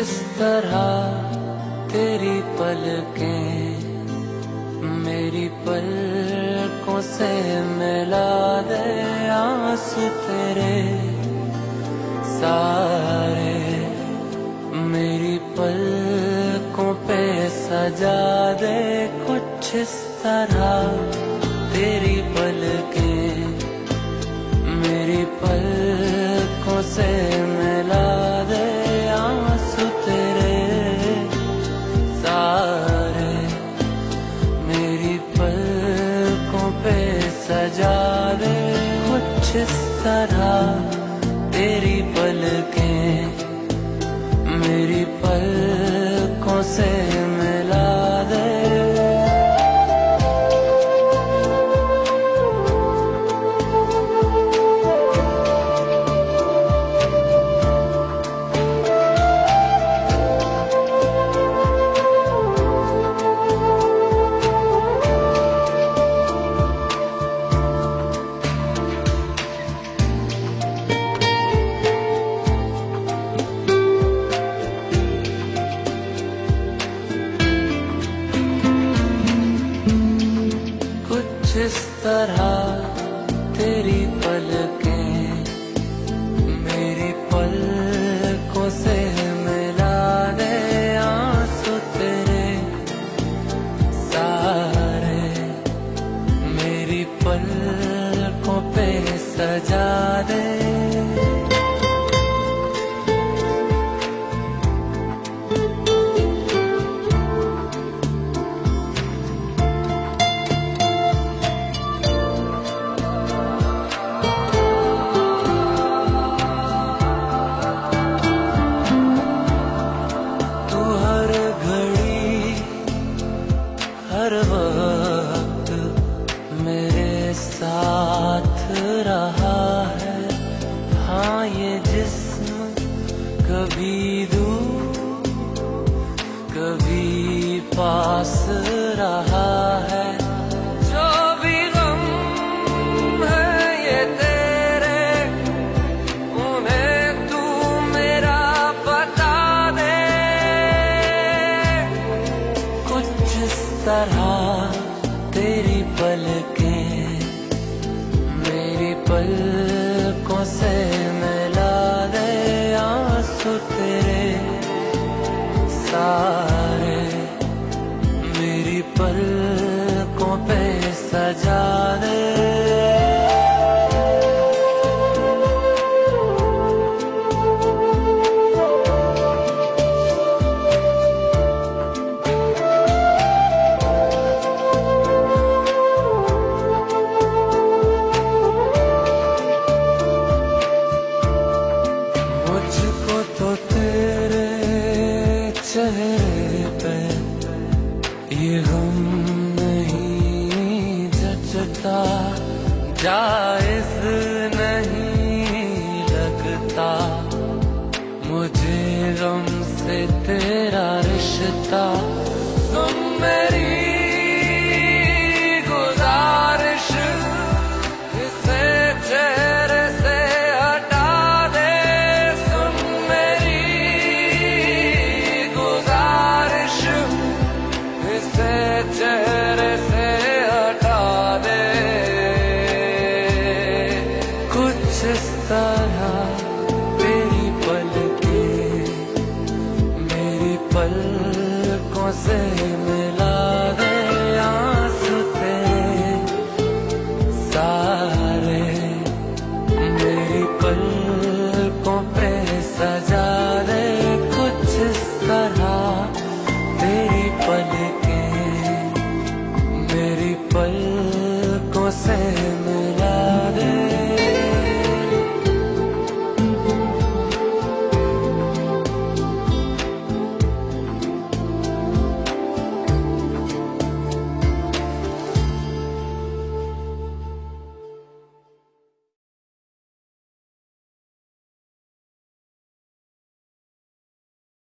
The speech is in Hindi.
तरह तेरी पलकें मेरी पलकों से मिला दे आँसू तेरे। सारे मेरी पलकों पे सजा दे कुछ इस तरह तेरी पलकें मेरी पलकों से मिला कुछ तरह तेरी पलकें मेरी पलकों से इस तरह तेरी पलकें मेरी पलकों से मिला दे आँसू तेरे सारे मेरी पलकों पे सजा दे। रहा है। हाँ ये जिस्म कभी दूर कभी पास रहा मेरी पे ये गम नहीं जचता जायज़ नहीं। तरह तेरी के मेरी पलकों से मिला